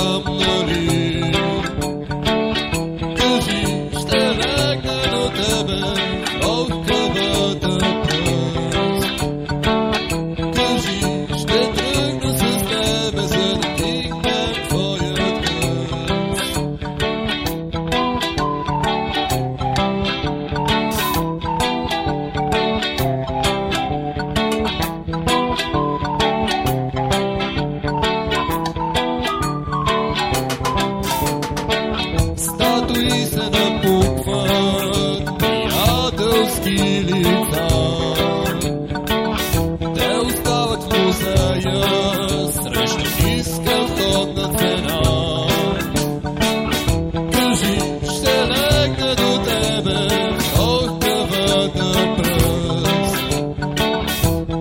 tam боя срещу ниска входна цена. Кажи, ще легна до тебе в охкавата пръст.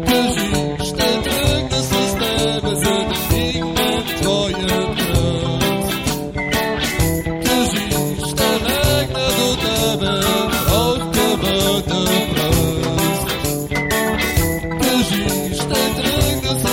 Кажи, ще тръгна с тебе, за да вдигнем твоя пръст. Кажи, ще легна до тебе в охкавата пръст. Кажи, ще тръгна с